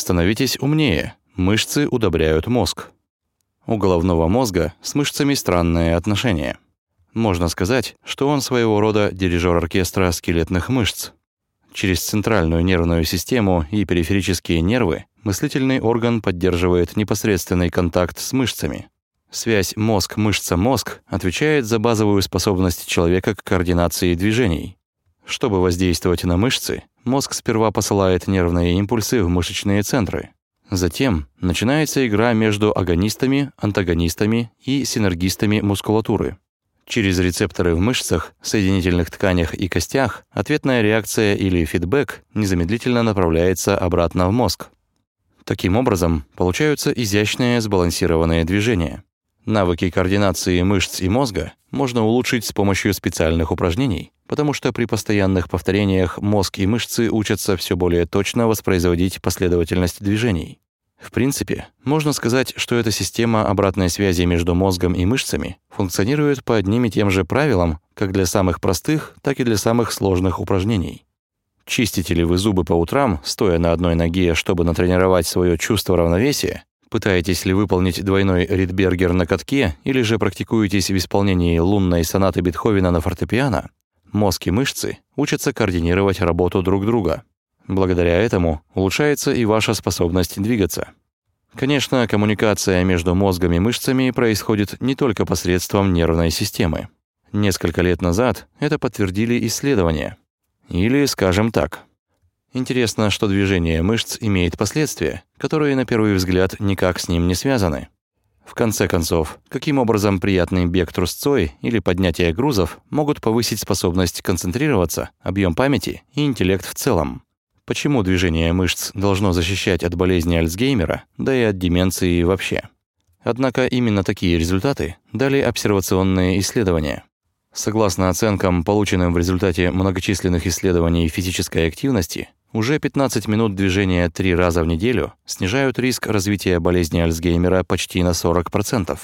Становитесь умнее. Мышцы удобряют мозг. У головного мозга с мышцами странное отношение. Можно сказать, что он своего рода дирижер оркестра скелетных мышц. Через центральную нервную систему и периферические нервы мыслительный орган поддерживает непосредственный контакт с мышцами. Связь мозг-мышца-мозг отвечает за базовую способность человека к координации движений. Чтобы воздействовать на мышцы, мозг сперва посылает нервные импульсы в мышечные центры. Затем начинается игра между агонистами, антагонистами и синергистами мускулатуры. Через рецепторы в мышцах, соединительных тканях и костях ответная реакция или фидбэк незамедлительно направляется обратно в мозг. Таким образом, получаются изящные сбалансированные движения. Навыки координации мышц и мозга можно улучшить с помощью специальных упражнений, потому что при постоянных повторениях мозг и мышцы учатся все более точно воспроизводить последовательность движений. В принципе, можно сказать, что эта система обратной связи между мозгом и мышцами функционирует по одним и тем же правилам, как для самых простых, так и для самых сложных упражнений. Чистите ли вы зубы по утрам, стоя на одной ноге, чтобы натренировать свое чувство равновесия? Пытаетесь ли выполнить двойной Ридбергер на катке или же практикуетесь в исполнении лунной сонаты Бетховена на фортепиано? Мозг и мышцы учатся координировать работу друг друга. Благодаря этому улучшается и ваша способность двигаться. Конечно, коммуникация между мозгом и мышцами происходит не только посредством нервной системы. Несколько лет назад это подтвердили исследования. Или, скажем так, интересно, что движение мышц имеет последствия, которые на первый взгляд никак с ним не связаны. В конце концов, каким образом приятный бег трусцой или поднятие грузов могут повысить способность концентрироваться, объем памяти и интеллект в целом? Почему движение мышц должно защищать от болезни Альцгеймера, да и от деменции вообще? Однако именно такие результаты дали обсервационные исследования. Согласно оценкам, полученным в результате многочисленных исследований физической активности, уже 15 минут движения три раза в неделю снижают риск развития болезни Альцгеймера почти на 40%.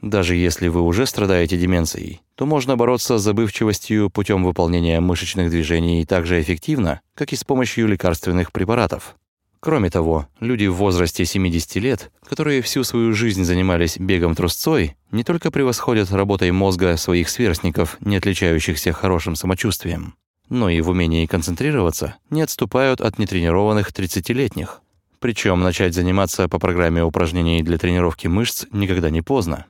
Даже если вы уже страдаете деменцией, то можно бороться с забывчивостью путем выполнения мышечных движений так же эффективно, как и с помощью лекарственных препаратов. Кроме того, люди в возрасте 70 лет, которые всю свою жизнь занимались бегом трусцой, не только превосходят работой мозга своих сверстников, не отличающихся хорошим самочувствием, но и в умении концентрироваться не отступают от нетренированных 30-летних. Причем начать заниматься по программе упражнений для тренировки мышц никогда не поздно.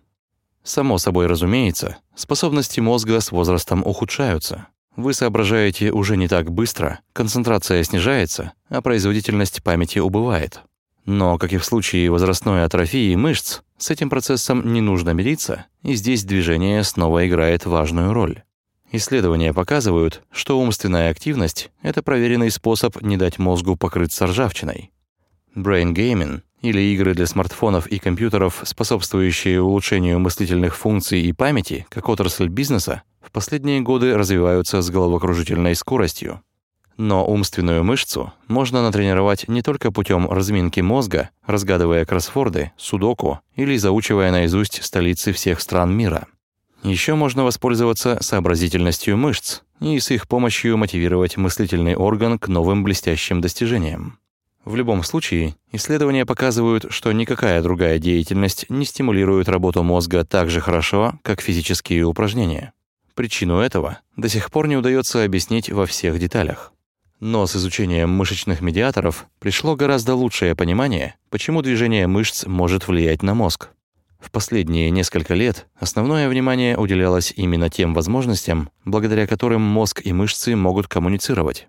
Само собой разумеется, способности мозга с возрастом ухудшаются. Вы соображаете уже не так быстро, концентрация снижается, а производительность памяти убывает. Но, как и в случае возрастной атрофии мышц, с этим процессом не нужно мириться, и здесь движение снова играет важную роль. Исследования показывают, что умственная активность — это проверенный способ не дать мозгу покрыться ржавчиной. Gaming или игры для смартфонов и компьютеров, способствующие улучшению мыслительных функций и памяти, как отрасль бизнеса, в последние годы развиваются с головокружительной скоростью. Но умственную мышцу можно натренировать не только путем разминки мозга, разгадывая кроссворды, судоку или заучивая наизусть столицы всех стран мира. Еще можно воспользоваться сообразительностью мышц и с их помощью мотивировать мыслительный орган к новым блестящим достижениям. В любом случае, исследования показывают, что никакая другая деятельность не стимулирует работу мозга так же хорошо, как физические упражнения. Причину этого до сих пор не удается объяснить во всех деталях. Но с изучением мышечных медиаторов пришло гораздо лучшее понимание, почему движение мышц может влиять на мозг. В последние несколько лет основное внимание уделялось именно тем возможностям, благодаря которым мозг и мышцы могут коммуницировать.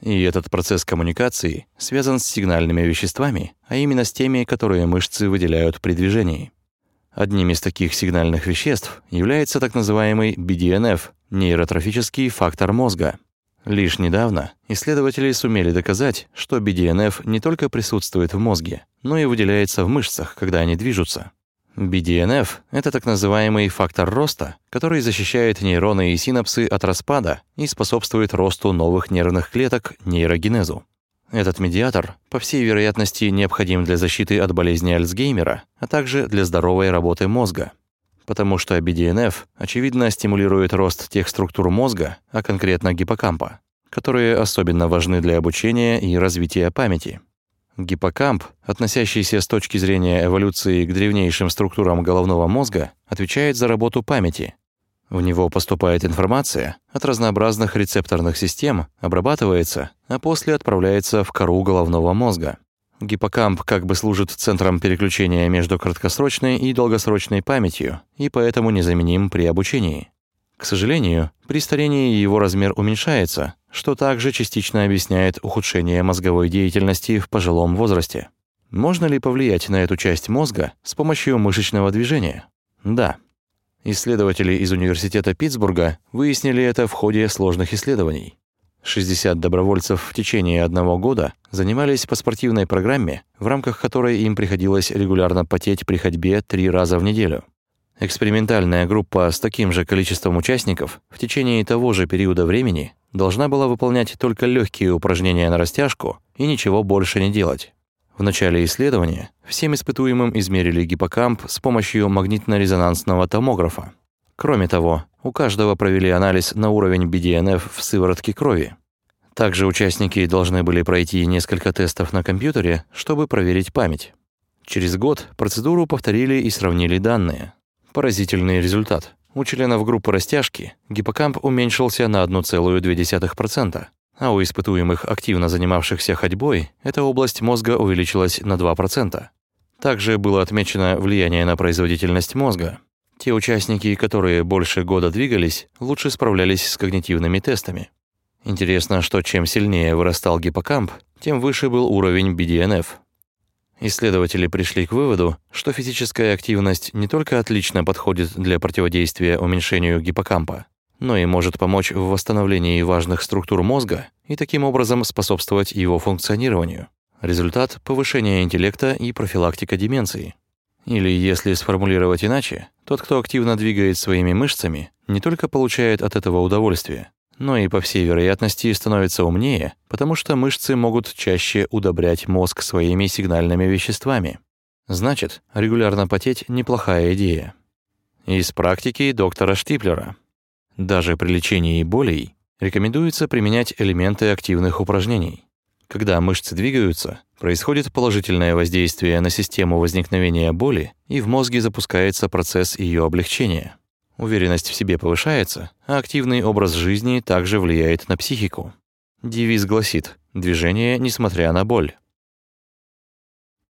И этот процесс коммуникации связан с сигнальными веществами, а именно с теми, которые мышцы выделяют при движении. Одним из таких сигнальных веществ является так называемый BDNF – нейротрофический фактор мозга. Лишь недавно исследователи сумели доказать, что BDNF не только присутствует в мозге, но и выделяется в мышцах, когда они движутся. BDNF — это так называемый фактор роста, который защищает нейроны и синапсы от распада и способствует росту новых нервных клеток, нейрогенезу. Этот медиатор, по всей вероятности, необходим для защиты от болезни Альцгеймера, а также для здоровой работы мозга. Потому что BDNF, очевидно, стимулирует рост тех структур мозга, а конкретно гиппокампа, которые особенно важны для обучения и развития памяти. Гиппокамп, относящийся с точки зрения эволюции к древнейшим структурам головного мозга, отвечает за работу памяти. В него поступает информация от разнообразных рецепторных систем, обрабатывается, а после отправляется в кору головного мозга. Гиппокамп как бы служит центром переключения между краткосрочной и долгосрочной памятью и поэтому незаменим при обучении. К сожалению, при старении его размер уменьшается, что также частично объясняет ухудшение мозговой деятельности в пожилом возрасте. Можно ли повлиять на эту часть мозга с помощью мышечного движения? Да. Исследователи из Университета Питтсбурга выяснили это в ходе сложных исследований. 60 добровольцев в течение одного года занимались по спортивной программе, в рамках которой им приходилось регулярно потеть при ходьбе три раза в неделю. Экспериментальная группа с таким же количеством участников в течение того же периода времени должна была выполнять только легкие упражнения на растяжку и ничего больше не делать. В начале исследования всем испытуемым измерили гиппокамп с помощью магнитно-резонансного томографа. Кроме того, у каждого провели анализ на уровень BDNF в сыворотке крови. Также участники должны были пройти несколько тестов на компьютере, чтобы проверить память. Через год процедуру повторили и сравнили данные. Поразительный результат. У членов группы растяжки гиппокамп уменьшился на 1,2%, а у испытуемых, активно занимавшихся ходьбой, эта область мозга увеличилась на 2%. Также было отмечено влияние на производительность мозга. Те участники, которые больше года двигались, лучше справлялись с когнитивными тестами. Интересно, что чем сильнее вырастал гиппокамп, тем выше был уровень BDNF. Исследователи пришли к выводу, что физическая активность не только отлично подходит для противодействия уменьшению гиппокампа, но и может помочь в восстановлении важных структур мозга и таким образом способствовать его функционированию. Результат – повышение интеллекта и профилактика деменции. Или, если сформулировать иначе, тот, кто активно двигает своими мышцами, не только получает от этого удовольствие, но и, по всей вероятности, становится умнее, потому что мышцы могут чаще удобрять мозг своими сигнальными веществами. Значит, регулярно потеть – неплохая идея. Из практики доктора Штиплера. Даже при лечении болей рекомендуется применять элементы активных упражнений. Когда мышцы двигаются, происходит положительное воздействие на систему возникновения боли, и в мозге запускается процесс ее облегчения. Уверенность в себе повышается, а активный образ жизни также влияет на психику. Девиз гласит «движение, несмотря на боль».